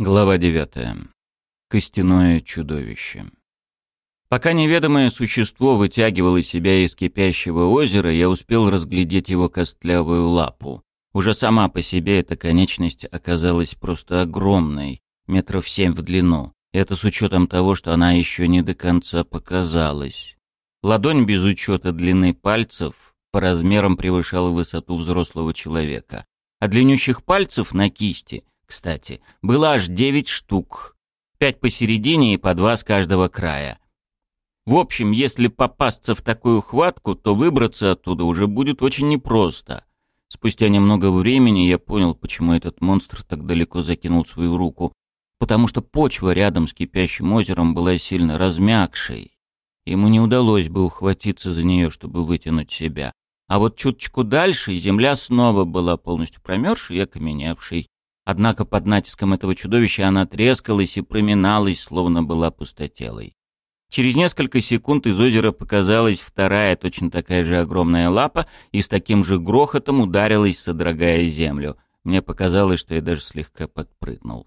Глава 9. Костяное чудовище. Пока неведомое существо вытягивало себя из кипящего озера, я успел разглядеть его костлявую лапу. Уже сама по себе эта конечность оказалась просто огромной, метров семь в длину. Это с учетом того, что она еще не до конца показалась. Ладонь без учета длины пальцев по размерам превышала высоту взрослого человека. А длиннющих пальцев на кисти — кстати, было аж девять штук. Пять посередине и по два с каждого края. В общем, если попасться в такую хватку, то выбраться оттуда уже будет очень непросто. Спустя немного времени я понял, почему этот монстр так далеко закинул свою руку. Потому что почва рядом с кипящим озером была сильно размягшей. Ему не удалось бы ухватиться за нее, чтобы вытянуть себя. А вот чуточку дальше земля снова была полностью промерзшей и окаменевшей. Однако под натиском этого чудовища она трескалась и проминалась, словно была пустотелой. Через несколько секунд из озера показалась вторая, точно такая же огромная лапа, и с таким же грохотом ударилась, содрогая землю. Мне показалось, что я даже слегка подпрыгнул.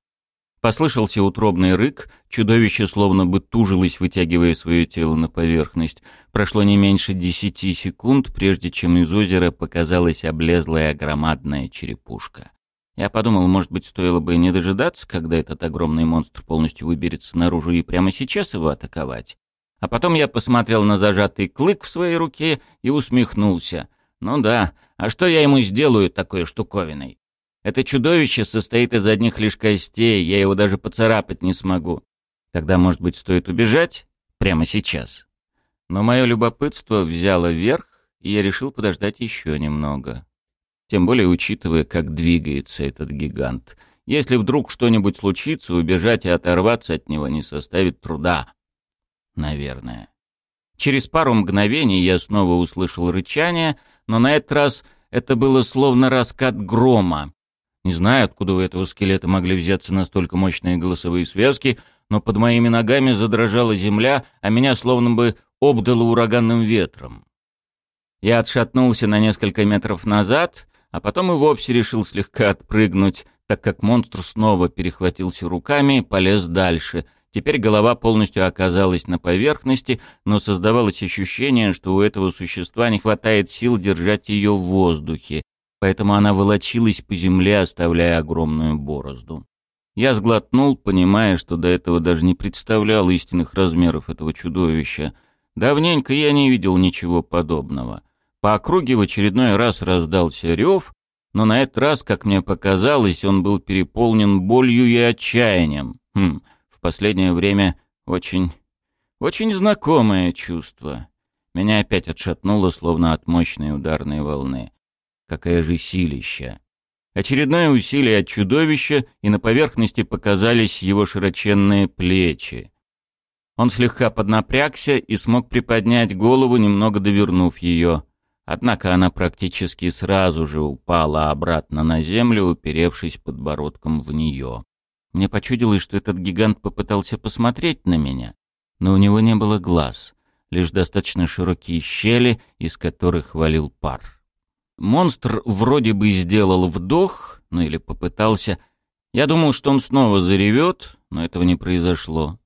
Послышался утробный рык, чудовище словно бы тужилось, вытягивая свое тело на поверхность. Прошло не меньше десяти секунд, прежде чем из озера показалась облезлая громадная черепушка. Я подумал, может быть, стоило бы не дожидаться, когда этот огромный монстр полностью выберется наружу и прямо сейчас его атаковать. А потом я посмотрел на зажатый клык в своей руке и усмехнулся. Ну да, а что я ему сделаю такой штуковиной? Это чудовище состоит из одних лишь костей, я его даже поцарапать не смогу. Тогда, может быть, стоит убежать? Прямо сейчас. Но мое любопытство взяло верх, и я решил подождать еще немного. Тем более учитывая, как двигается этот гигант. Если вдруг что-нибудь случится, убежать и оторваться от него не составит труда. Наверное. Через пару мгновений я снова услышал рычание, но на этот раз это было словно раскат грома. Не знаю, откуда у этого скелета могли взяться настолько мощные голосовые связки, но под моими ногами задрожала земля, а меня словно бы обдало ураганным ветром. Я отшатнулся на несколько метров назад а потом и вовсе решил слегка отпрыгнуть, так как монстр снова перехватился руками и полез дальше. Теперь голова полностью оказалась на поверхности, но создавалось ощущение, что у этого существа не хватает сил держать ее в воздухе, поэтому она волочилась по земле, оставляя огромную борозду. Я сглотнул, понимая, что до этого даже не представлял истинных размеров этого чудовища. Давненько я не видел ничего подобного. По округе в очередной раз раздался рев, но на этот раз, как мне показалось, он был переполнен болью и отчаянием. Хм, в последнее время очень, очень знакомое чувство. Меня опять отшатнуло, словно от мощной ударной волны. Какая же силища! Очередное усилие от чудовища, и на поверхности показались его широченные плечи. Он слегка поднапрягся и смог приподнять голову, немного довернув ее. Однако она практически сразу же упала обратно на землю, уперевшись подбородком в нее. Мне почудилось, что этот гигант попытался посмотреть на меня, но у него не было глаз, лишь достаточно широкие щели, из которых валил пар. Монстр вроде бы сделал вдох, ну или попытался. Я думал, что он снова заревет, но этого не произошло.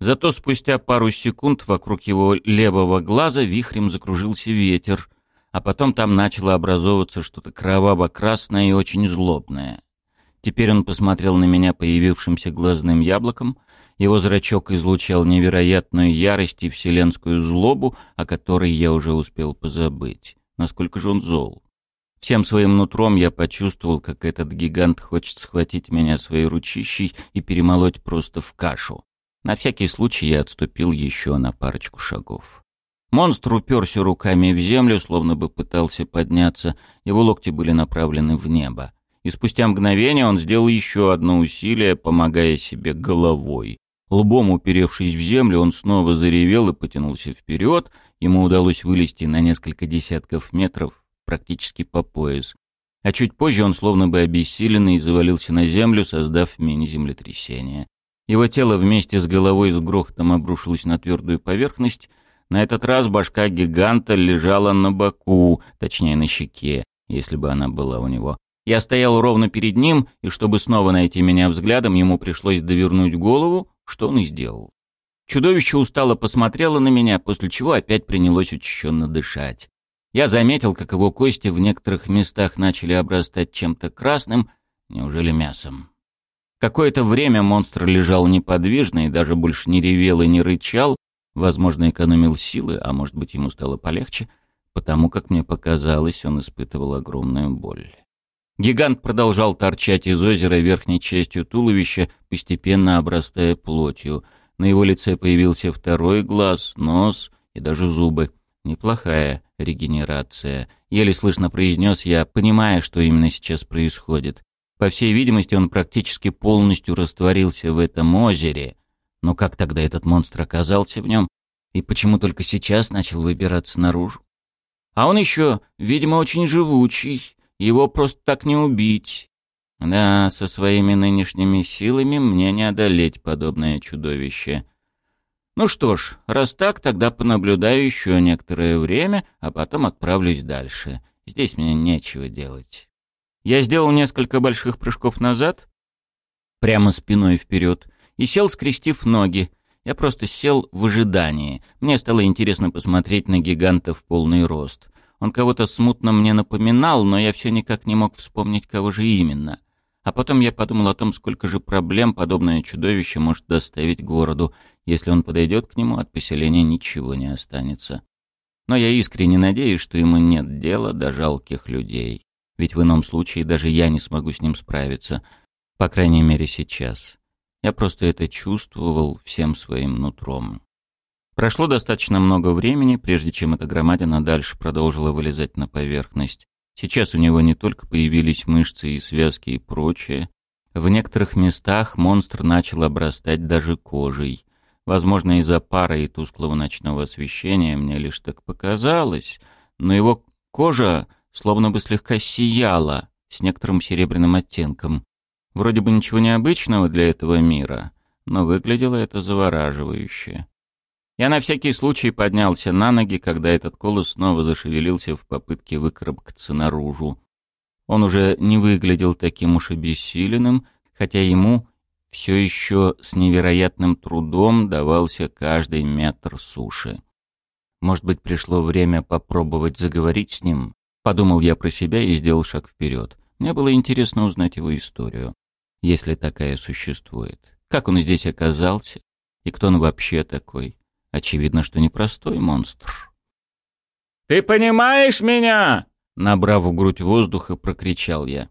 Зато спустя пару секунд вокруг его левого глаза вихрем закружился ветер, а потом там начало образовываться что-то кроваво-красное и очень злобное. Теперь он посмотрел на меня появившимся глазным яблоком, его зрачок излучал невероятную ярость и вселенскую злобу, о которой я уже успел позабыть. Насколько же он зол. Всем своим нутром я почувствовал, как этот гигант хочет схватить меня своей ручищей и перемолоть просто в кашу. На всякий случай я отступил еще на парочку шагов. Монстр уперся руками в землю, словно бы пытался подняться, его локти были направлены в небо. И спустя мгновение он сделал еще одно усилие, помогая себе головой. Лбом уперевшись в землю, он снова заревел и потянулся вперед. Ему удалось вылезти на несколько десятков метров, практически по пояс. А чуть позже он словно бы обессиленный завалился на землю, создав мини-землетрясение. Его тело вместе с головой с грохотом обрушилось на твердую поверхность, на этот раз башка гиганта лежала на боку, точнее на щеке, если бы она была у него. Я стоял ровно перед ним, и чтобы снова найти меня взглядом, ему пришлось довернуть голову, что он и сделал. Чудовище устало посмотрело на меня, после чего опять принялось учащенно дышать. Я заметил, как его кости в некоторых местах начали обрастать чем-то красным, неужели мясом. Какое-то время монстр лежал неподвижно и даже больше не ревел и не рычал, возможно, экономил силы, а может быть, ему стало полегче, потому как мне показалось, он испытывал огромную боль. Гигант продолжал торчать из озера верхней частью туловища, постепенно обрастая плотью. На его лице появился второй глаз, нос и даже зубы. Неплохая регенерация. Еле слышно произнес я, понимая, что именно сейчас происходит. По всей видимости, он практически полностью растворился в этом озере. Но как тогда этот монстр оказался в нем? И почему только сейчас начал выбираться наружу? А он еще, видимо, очень живучий. Его просто так не убить. Да, со своими нынешними силами мне не одолеть подобное чудовище. Ну что ж, раз так, тогда понаблюдаю еще некоторое время, а потом отправлюсь дальше. Здесь мне нечего делать. Я сделал несколько больших прыжков назад, прямо спиной вперед, и сел, скрестив ноги. Я просто сел в ожидании. Мне стало интересно посмотреть на гиганта в полный рост. Он кого-то смутно мне напоминал, но я все никак не мог вспомнить, кого же именно. А потом я подумал о том, сколько же проблем подобное чудовище может доставить городу. Если он подойдет к нему, от поселения ничего не останется. Но я искренне надеюсь, что ему нет дела до жалких людей. Ведь в ином случае даже я не смогу с ним справиться. По крайней мере, сейчас. Я просто это чувствовал всем своим нутром. Прошло достаточно много времени, прежде чем эта громадина дальше продолжила вылезать на поверхность. Сейчас у него не только появились мышцы и связки и прочее. В некоторых местах монстр начал обрастать даже кожей. Возможно, из-за пара и тусклого ночного освещения мне лишь так показалось, но его кожа словно бы слегка сияла, с некоторым серебряным оттенком. Вроде бы ничего необычного для этого мира, но выглядело это завораживающе. Я на всякий случай поднялся на ноги, когда этот колос снова зашевелился в попытке выкарабкаться наружу. Он уже не выглядел таким уж обессиленным, хотя ему все еще с невероятным трудом давался каждый метр суши. Может быть, пришло время попробовать заговорить с ним? Подумал я про себя и сделал шаг вперед. Мне было интересно узнать его историю, если такая существует. Как он здесь оказался? И кто он вообще такой? Очевидно, что непростой монстр. «Ты понимаешь меня?» Набрав в грудь воздуха, прокричал я.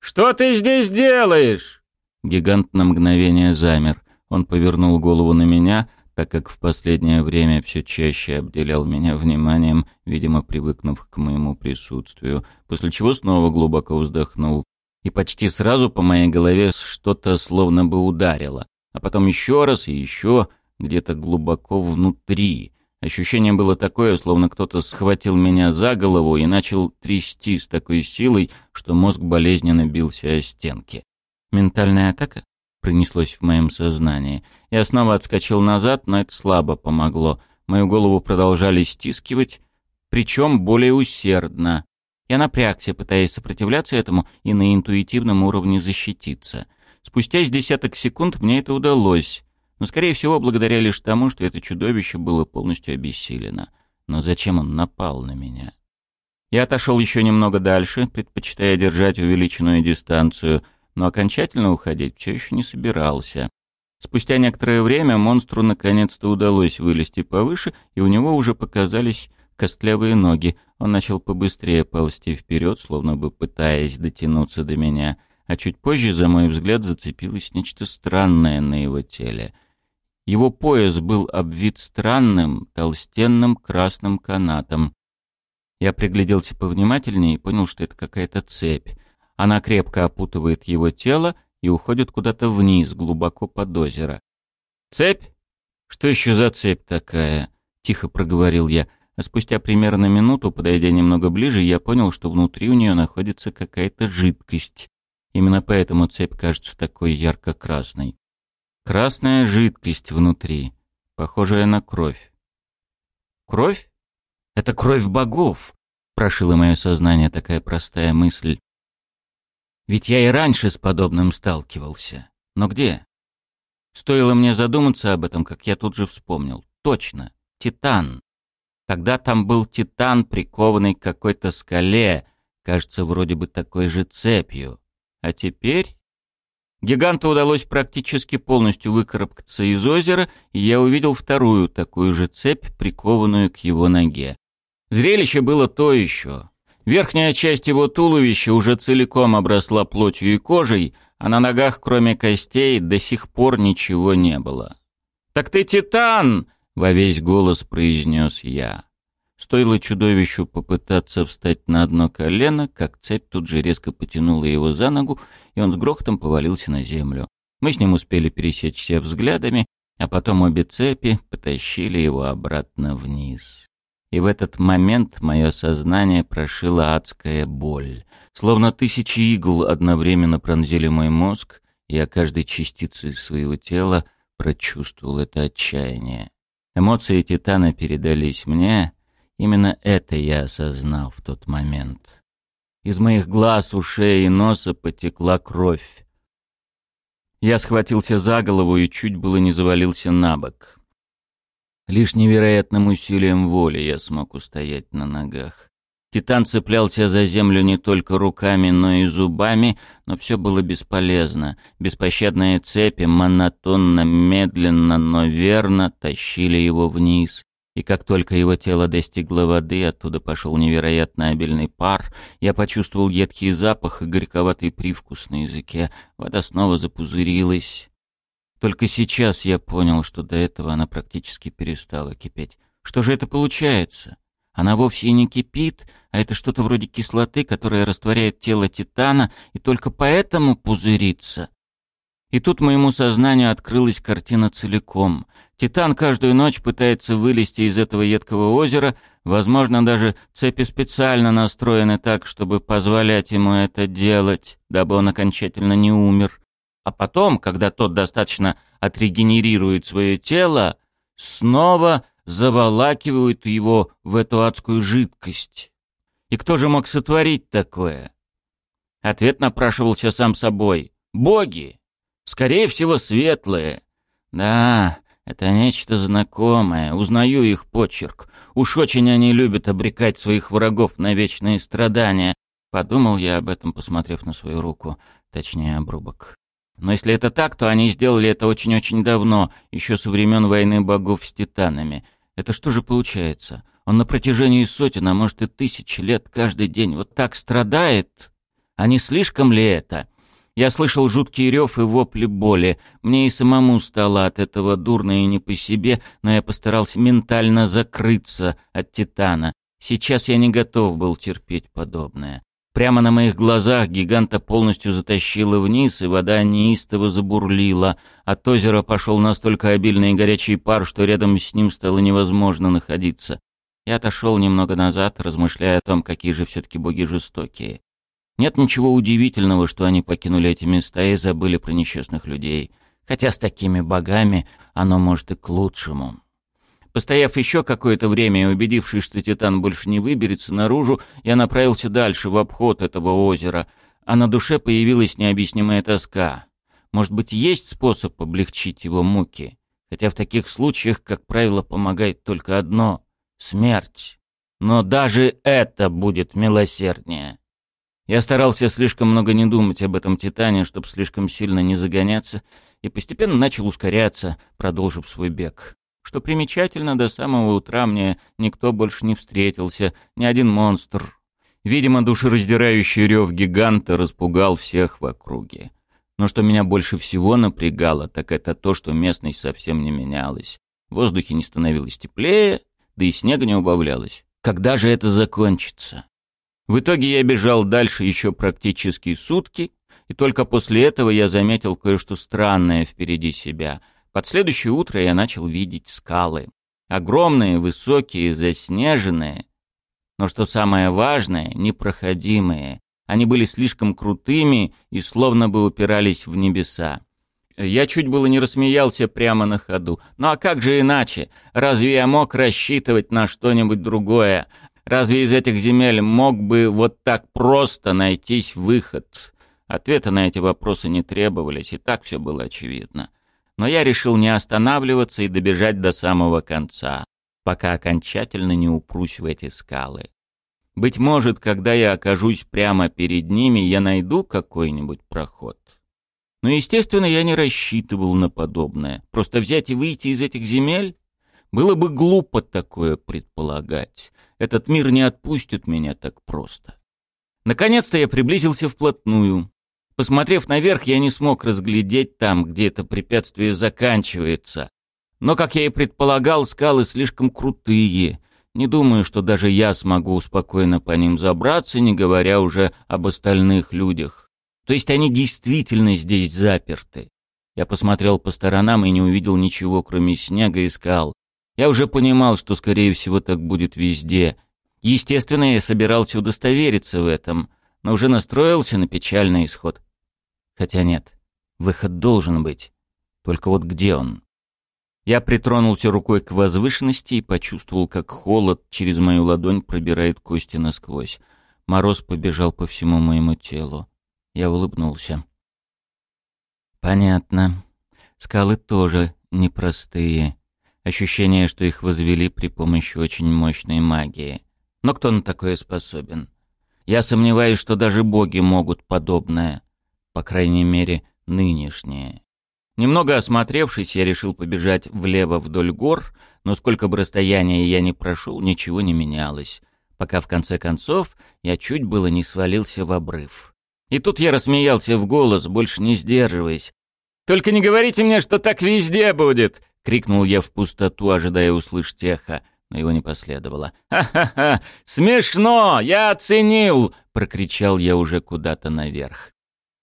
«Что ты здесь делаешь?» Гигант на мгновение замер. Он повернул голову на меня, так как в последнее время все чаще обделял меня вниманием, видимо, привыкнув к моему присутствию, после чего снова глубоко вздохнул. И почти сразу по моей голове что-то словно бы ударило, а потом еще раз и еще, где-то глубоко внутри. Ощущение было такое, словно кто-то схватил меня за голову и начал трясти с такой силой, что мозг болезненно бился о стенки. Ментальная атака? Принеслось в моем сознании. Я снова отскочил назад, но это слабо помогло. Мою голову продолжали стискивать, причем более усердно. Я напрягся, пытаясь сопротивляться этому и на интуитивном уровне защититься. Спустя с десяток секунд мне это удалось но, скорее всего, благодаря лишь тому, что это чудовище было полностью обессилено. Но зачем он напал на меня? Я отошел еще немного дальше, предпочитая держать увеличенную дистанцию, но окончательно уходить все еще не собирался. Спустя некоторое время монстру наконец-то удалось вылезти повыше, и у него уже показались костлявые ноги. Он начал побыстрее ползти вперед, словно бы пытаясь дотянуться до меня, а чуть позже, за мой взгляд, зацепилось нечто странное на его теле — его пояс был обвит странным, толстенным красным канатом. Я пригляделся повнимательнее и понял, что это какая-то цепь. Она крепко опутывает его тело и уходит куда-то вниз, глубоко под озеро. «Цепь? Что еще за цепь такая?» — тихо проговорил я. А спустя примерно минуту, подойдя немного ближе, я понял, что внутри у нее находится какая-то жидкость. Именно поэтому цепь кажется такой ярко-красной. Красная жидкость внутри, похожая на кровь. Кровь? Это кровь богов, прошила мое сознание такая простая мысль. Ведь я и раньше с подобным сталкивался. Но где? Стоило мне задуматься об этом, как я тут же вспомнил. Точно, Титан. Тогда там был Титан, прикованный к какой-то скале, кажется, вроде бы такой же цепью. А теперь... Гиганту удалось практически полностью выкарабкаться из озера, и я увидел вторую такую же цепь, прикованную к его ноге. Зрелище было то еще. Верхняя часть его туловища уже целиком обросла плотью и кожей, а на ногах, кроме костей, до сих пор ничего не было. «Так ты титан!» — во весь голос произнес я. Стоило чудовищу попытаться встать на одно колено, как цепь тут же резко потянула его за ногу, и он с грохотом повалился на землю. Мы с ним успели пересечься взглядами, а потом обе цепи потащили его обратно вниз. И в этот момент мое сознание прошила адская боль. Словно тысячи игл одновременно пронзили мой мозг, и я каждой частицей своего тела прочувствовал это отчаяние. Эмоции Титана передались мне, именно это я осознал в тот момент. Из моих глаз, ушей и носа потекла кровь. Я схватился за голову и чуть было не завалился на бок. Лишь невероятным усилием воли я смог устоять на ногах. Титан цеплялся за землю не только руками, но и зубами, но все было бесполезно. Беспощадные цепи монотонно, медленно, но верно тащили его вниз. И как только его тело достигло воды, оттуда пошел невероятно обильный пар, я почувствовал едкий запах и горьковатый привкус на языке. Вода снова запузырилась. Только сейчас я понял, что до этого она практически перестала кипеть. Что же это получается? Она вовсе не кипит, а это что-то вроде кислоты, которая растворяет тело Титана и только поэтому пузырится. И тут моему сознанию открылась картина целиком. Титан каждую ночь пытается вылезти из этого едкого озера, возможно, даже цепи специально настроены так, чтобы позволять ему это делать, дабы он окончательно не умер. А потом, когда тот достаточно отрегенерирует свое тело, снова заволакивают его в эту адскую жидкость. И кто же мог сотворить такое? Ответ напрашивался сам собой. Боги! Скорее всего, светлые. Да, это нечто знакомое, узнаю их почерк. Уж очень они любят обрекать своих врагов на вечные страдания. Подумал я об этом, посмотрев на свою руку, точнее, обрубок. Но если это так, то они сделали это очень-очень давно, еще со времен войны богов с титанами. Это что же получается? Он на протяжении сотен, а может и тысяч лет каждый день вот так страдает? А не слишком ли это? Я слышал жуткий рев и вопли боли. Мне и самому стало от этого дурно и не по себе, но я постарался ментально закрыться от Титана. Сейчас я не готов был терпеть подобное. Прямо на моих глазах гиганта полностью затащило вниз, и вода неистово забурлила. От озера пошел настолько обильный и горячий пар, что рядом с ним стало невозможно находиться. Я отошел немного назад, размышляя о том, какие же все-таки боги жестокие. Нет ничего удивительного, что они покинули эти места и забыли про несчастных людей. Хотя с такими богами оно может и к лучшему. Постояв еще какое-то время и убедившись, что Титан больше не выберется наружу, я направился дальше, в обход этого озера, а на душе появилась необъяснимая тоска. Может быть, есть способ облегчить его муки? Хотя в таких случаях, как правило, помогает только одно — смерть. Но даже это будет милосерднее. Я старался слишком много не думать об этом Титане, чтобы слишком сильно не загоняться, и постепенно начал ускоряться, продолжив свой бег. Что примечательно, до самого утра мне никто больше не встретился, ни один монстр. Видимо, душераздирающий рев гиганта распугал всех в округе. Но что меня больше всего напрягало, так это то, что местность совсем не менялась. В воздухе не становилось теплее, да и снега не убавлялось. Когда же это закончится? В итоге я бежал дальше еще практически сутки, и только после этого я заметил кое-что странное впереди себя — под следующее утро я начал видеть скалы. Огромные, высокие, заснеженные. Но что самое важное, непроходимые. Они были слишком крутыми и словно бы упирались в небеса. Я чуть было не рассмеялся прямо на ходу. Ну а как же иначе? Разве я мог рассчитывать на что-нибудь другое? Разве из этих земель мог бы вот так просто найтись выход? Ответы на эти вопросы не требовались, и так все было очевидно. Но я решил не останавливаться и добежать до самого конца, пока окончательно не упрусь в эти скалы. Быть может, когда я окажусь прямо перед ними, я найду какой-нибудь проход. Но, естественно, я не рассчитывал на подобное. Просто взять и выйти из этих земель? Было бы глупо такое предполагать. Этот мир не отпустит меня так просто. Наконец-то я приблизился вплотную. Посмотрев наверх, я не смог разглядеть там, где это препятствие заканчивается. Но, как я и предполагал, скалы слишком крутые. Не думаю, что даже я смогу спокойно по ним забраться, не говоря уже об остальных людях. То есть они действительно здесь заперты. Я посмотрел по сторонам и не увидел ничего, кроме снега и скал. Я уже понимал, что, скорее всего, так будет везде. Естественно, я собирался удостовериться в этом, но уже настроился на печальный исход. Хотя нет, выход должен быть. Только вот где он? Я притронулся рукой к возвышенности и почувствовал, как холод через мою ладонь пробирает кости насквозь. Мороз побежал по всему моему телу. Я улыбнулся. Понятно. Скалы тоже непростые. Ощущение, что их возвели при помощи очень мощной магии. Но кто на такое способен? Я сомневаюсь, что даже боги могут подобное. По крайней мере, нынешние. Немного осмотревшись, я решил побежать влево вдоль гор, но сколько бы расстояния я ни прошел, ничего не менялось, пока в конце концов я чуть было не свалился в обрыв. И тут я рассмеялся в голос, больше не сдерживаясь. «Только не говорите мне, что так везде будет!» — крикнул я в пустоту, ожидая услышать эхо, но его не последовало. «Ха-ха-ха! Смешно! Я оценил!» — прокричал я уже куда-то наверх.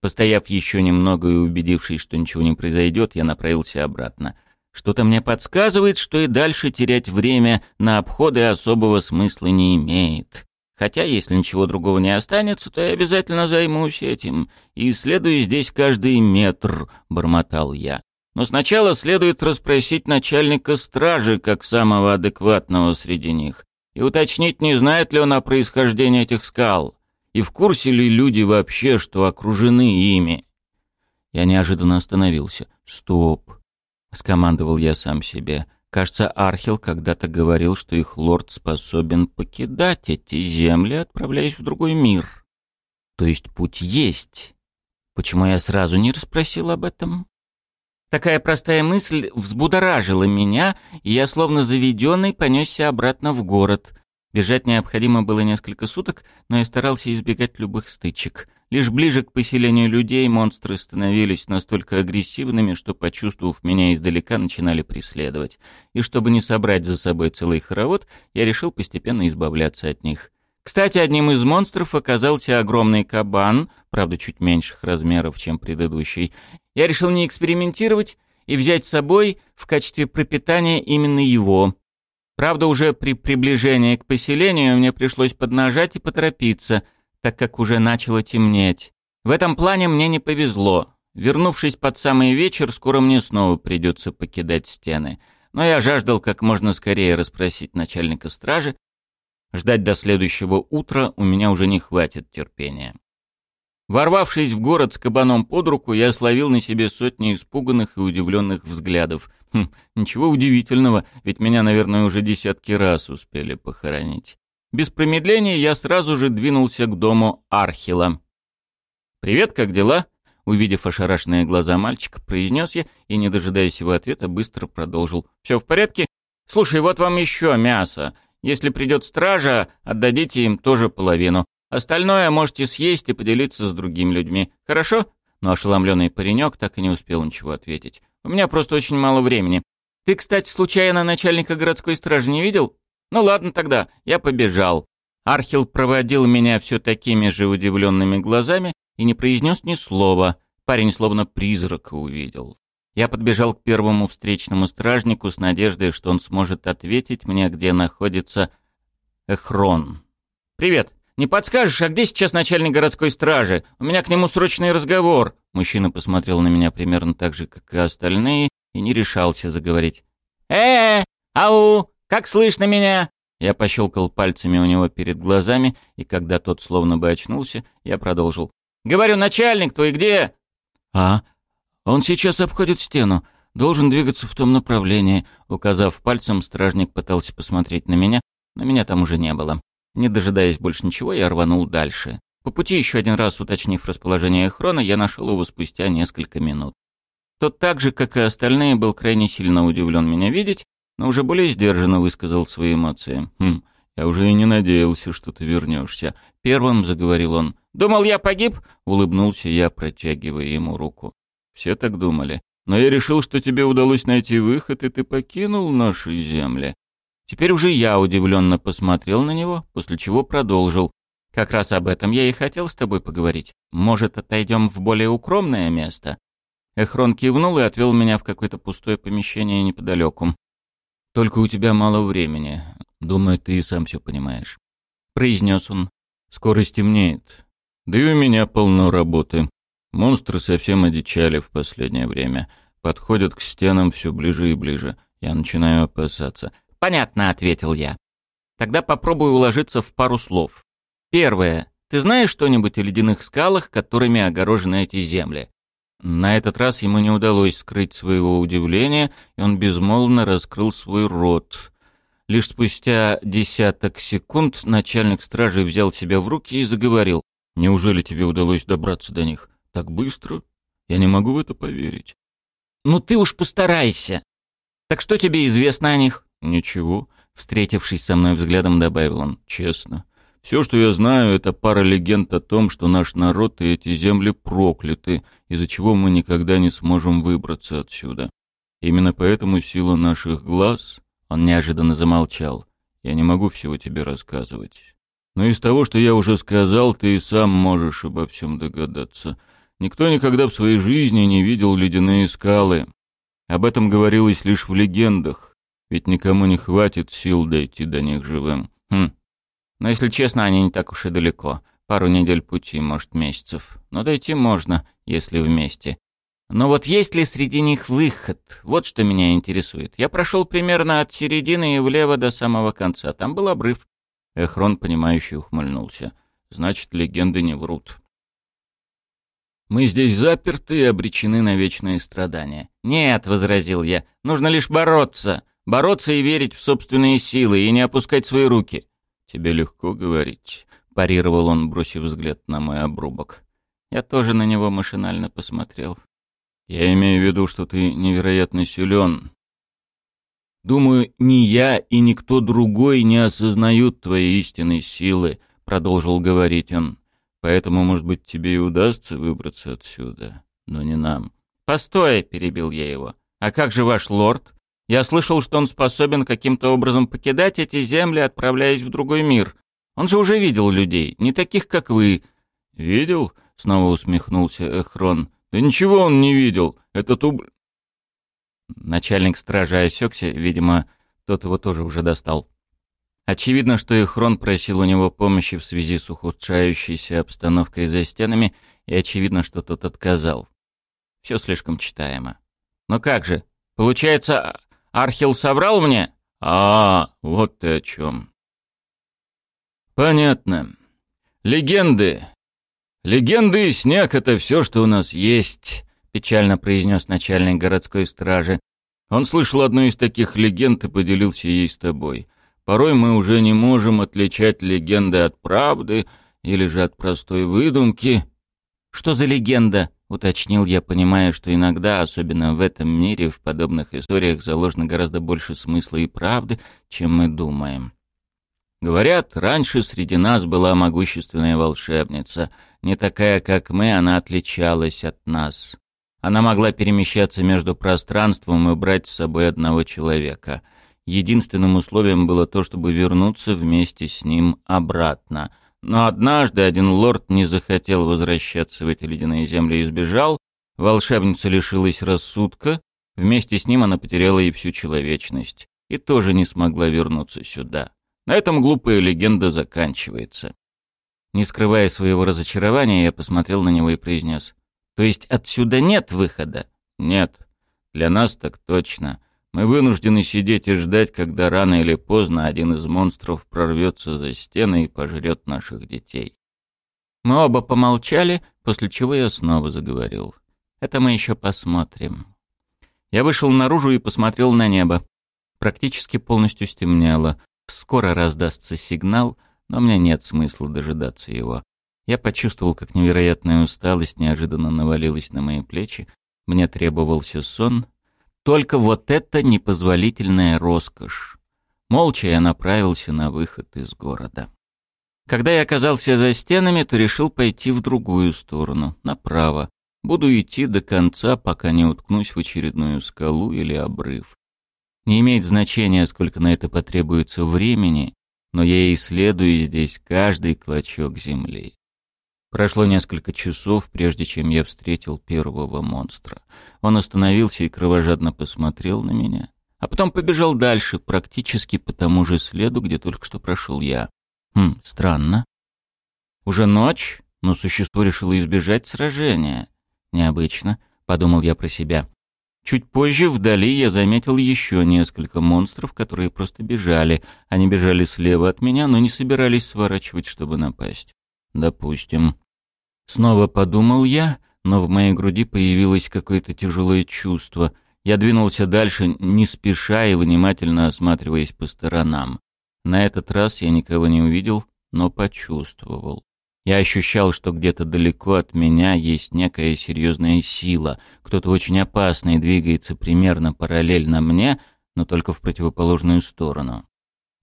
Постояв еще немного и убедившись, что ничего не произойдет, я направился обратно. Что-то мне подсказывает, что и дальше терять время на обходы особого смысла не имеет. Хотя, если ничего другого не останется, то я обязательно займусь этим и исследую здесь каждый метр, — бормотал я. Но сначала следует расспросить начальника стражи, как самого адекватного среди них, и уточнить, не знает ли он о происхождении этих скал, и в курсе ли люди вообще, что окружены ими. Я неожиданно остановился. «Стоп!» — скомандовал я сам себе. Кажется, Архил когда-то говорил, что их лорд способен покидать эти земли, отправляясь в другой мир. То есть путь есть. Почему я сразу не расспросил об этом? Такая простая мысль взбудоражила меня, и я, словно заведенный, понесся обратно в город. Бежать необходимо было несколько суток, но я старался избегать любых стычек. Лишь ближе к поселению людей монстры становились настолько агрессивными, что, почувствовав меня издалека, начинали преследовать. И чтобы не собрать за собой целый хоровод, я решил постепенно избавляться от них. Кстати, одним из монстров оказался огромный кабан, правда, чуть меньших размеров, чем предыдущий. Я решил не экспериментировать и взять с собой в качестве пропитания именно его. Правда, уже при приближении к поселению мне пришлось поднажать и поторопиться, так как уже начало темнеть. В этом плане мне не повезло. Вернувшись под самый вечер, скоро мне снова придется покидать стены. Но я жаждал как можно скорее расспросить начальника стражи, Ждать до следующего утра у меня уже не хватит терпения. Ворвавшись в город с кабаном под руку, я словил на себе сотни испуганных и удивленных взглядов. Хм, ничего удивительного, ведь меня, наверное, уже десятки раз успели похоронить. Без промедления я сразу же двинулся к дому Архила. «Привет, как дела?» Увидев ошарашенные глаза мальчика, произнес я и, не дожидаясь его ответа, быстро продолжил. «Все в порядке? Слушай, вот вам еще мясо. Если придет стража, отдадите им тоже половину. Остальное можете съесть и поделиться с другими людьми. Хорошо?» Но ошеломленный паренек так и не успел ничего ответить. «У меня просто очень мало времени. Ты, кстати, случайно начальника городской стражи не видел? Ну ладно тогда, я побежал». Архил проводил меня все такими же удивленными глазами и не произнес ни слова. Парень словно призрака увидел. Я подбежал к первому встречному стражнику с надеждой, что он сможет ответить мне, где находится Эхрон. «Привет. Не подскажешь, а где сейчас начальник городской стражи? У меня к нему срочный разговор». Мужчина посмотрел на меня примерно так же, как и остальные, и не решался заговорить. э, -э Ау! Как слышно меня?» Я пощелкал пальцами у него перед глазами, и когда тот словно бы очнулся, я продолжил. Говорю, начальник твой где?» «А, он сейчас обходит стену. Должен двигаться в том направлении». Указав пальцем, стражник пытался посмотреть на меня, но меня там уже не было. Не дожидаясь больше ничего, я рванул дальше. По пути еще один раз уточнив расположение Хрона, я нашел его спустя несколько минут. Тот так же, как и остальные, был крайне сильно удивлен меня видеть, но уже более сдержанно высказал свои эмоции. «Хм, я уже и не надеялся, что ты вернешься. Первым заговорил он. «Думал, я погиб?» — улыбнулся я, протягивая ему руку. «Все так думали. Но я решил, что тебе удалось найти выход, и ты покинул наши земли». Теперь уже я удивленно посмотрел на него, после чего продолжил. «Как раз об этом я и хотел с тобой поговорить. Может, отойдем в более укромное место?» Эхрон кивнул и отвел меня в какое-то пустое помещение неподалеку. «Только у тебя мало времени. Думаю, ты и сам все понимаешь», — произнес он. «Скоро стемнеет. Да и у меня полно работы. Монстры совсем одичали в последнее время. Подходят к стенам все ближе и ближе. Я начинаю опасаться». «Понятно», — ответил я. «Тогда попробую уложиться в пару слов. Первое. Ты знаешь что-нибудь о ледяных скалах, которыми огорожены эти земли?» На этот раз ему не удалось скрыть своего удивления, и он безмолвно раскрыл свой рот. Лишь спустя десяток секунд начальник стражи взял себя в руки и заговорил. «Неужели тебе удалось добраться до них? Так быстро? Я не могу в это поверить». «Ну ты уж постарайся. Так что тебе известно о них?» «Ничего», — встретившись со мной взглядом, добавил он. «Честно. Все, что я знаю, это пара легенд о том, что наш народ и эти земли прокляты, из-за чего мы никогда не сможем выбраться отсюда. Именно поэтому сила наших глаз он неожиданно замолчал. «Я не могу всего тебе рассказывать. Но из того, что я уже сказал, ты и сам можешь обо всем догадаться. Никто никогда в своей жизни не видел ледяные скалы. Об этом говорилось лишь в легендах, ведь никому не хватит сил дойти до них живым. Хм. Но если честно, они не так уж и далеко. Пару недель пути, может, месяцев. Но дойти можно, если вместе. Но вот есть ли среди них выход? Вот что меня интересует. Я прошел примерно от середины и влево до самого конца. Там был обрыв. Эхрон, понимающий, ухмыльнулся. Значит, легенды не врут. Мы здесь заперты и обречены на вечные страдания. Нет, — возразил я, — нужно лишь бороться. Бороться и верить в собственные силы, и не опускать свои руки. Тебе легко говорить, — парировал он, бросив взгляд на мой обрубок. Я тоже на него машинально посмотрел. Я имею в виду, что ты невероятно силен. Думаю, ни я и никто другой не осознают твоей истинной силы, продолжил говорить он. Поэтому, может быть, тебе и удастся выбраться отсюда, но не нам. Постой, перебил я его. А как же ваш лорд? Я слышал, что он способен каким-то образом покидать эти земли, отправляясь в другой мир. Он же уже видел людей, не таких, как вы. Видел? Снова усмехнулся Эхрон. Да ничего он не видел. Этот уб... Начальник стражи осекся, видимо, тот его тоже уже достал. Очевидно, что Эхрон просил у него помощи в связи с ухудшающейся обстановкой за стенами, и очевидно, что тот отказал. Все слишком читаемо. «Ну как же? Получается, Архил соврал мне?» «А, вот ты о чем». «Понятно. Легенды. «Легенды и снег — это все, что у нас есть», — печально произнес начальник городской стражи. «Он слышал одну из таких легенд и поделился ей с тобой. Порой мы уже не можем отличать легенды от правды или же от простой выдумки». «Что за легенда?» — уточнил я, понимая, что иногда, особенно в этом мире, в подобных историях заложено гораздо больше смысла и правды, чем мы думаем. Говорят, раньше среди нас была могущественная волшебница — не такая, как мы, она отличалась от нас. Она могла перемещаться между пространством и брать с собой одного человека. Единственным условием было то, чтобы вернуться вместе с ним обратно. Но однажды один лорд не захотел возвращаться в эти ледяные земли и сбежал. Волшебница лишилась рассудка. Вместе с ним она потеряла и всю человечность. И тоже не смогла вернуться сюда. На этом глупая легенда заканчивается. Не скрывая своего разочарования, я посмотрел на него и произнес. «То есть отсюда нет выхода?» «Нет. Для нас так точно. Мы вынуждены сидеть и ждать, когда рано или поздно один из монстров прорвется за стены и пожрет наших детей». Мы оба помолчали, после чего я снова заговорил. Это мы еще посмотрим. Я вышел наружу и посмотрел на небо. Практически полностью стемнело. Скоро раздастся сигнал, но мне нет смысла дожидаться его. Я почувствовал, как невероятная усталость неожиданно навалилась на мои плечи. Мне требовался сон. Только вот это непозволительная роскошь. Молча я направился на выход из города. Когда я оказался за стенами, то решил пойти в другую сторону, направо. Буду идти до конца, пока не уткнусь в очередную скалу или обрыв. Не имеет значения, сколько на это потребуется времени, но я исследую здесь каждый клочок земли. Прошло несколько часов, прежде чем я встретил первого монстра. Он остановился и кровожадно посмотрел на меня, а потом побежал дальше, практически по тому же следу, где только что прошел я. Хм, странно. Уже ночь, но существо решило избежать сражения. Необычно, подумал я про себя. Чуть позже вдали я заметил еще несколько монстров, которые просто бежали. Они бежали слева от меня, но не собирались сворачивать, чтобы напасть. Допустим. Снова подумал я, но в моей груди появилось какое-то тяжелое чувство. Я двинулся дальше, не спеша и внимательно осматриваясь по сторонам. На этот раз я никого не увидел, но почувствовал. Я ощущал, что где-то далеко от меня есть некая серьезная сила. Кто-то очень опасный двигается примерно параллельно мне, но только в противоположную сторону.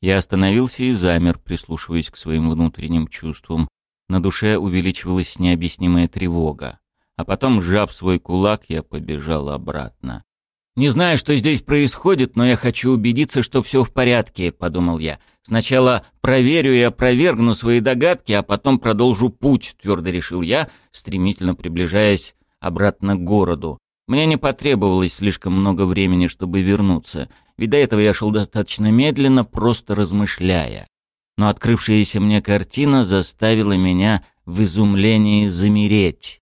Я остановился и замер, прислушиваясь к своим внутренним чувствам. На душе увеличивалась необъяснимая тревога. А потом, сжав свой кулак, я побежал обратно. «Не знаю, что здесь происходит, но я хочу убедиться, что все в порядке», — подумал я. «Сначала проверю и опровергну свои догадки, а потом продолжу путь», — твердо решил я, стремительно приближаясь обратно к городу. Мне не потребовалось слишком много времени, чтобы вернуться, ведь до этого я шел достаточно медленно, просто размышляя. Но открывшаяся мне картина заставила меня в изумлении замереть.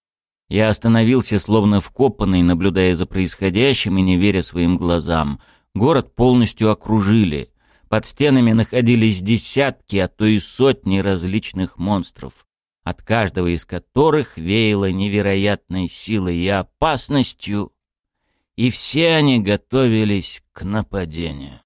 Я остановился, словно вкопанный, наблюдая за происходящим и не веря своим глазам. Город полностью окружили. Под стенами находились десятки, а то и сотни различных монстров, от каждого из которых веяло невероятной силой и опасностью, и все они готовились к нападению.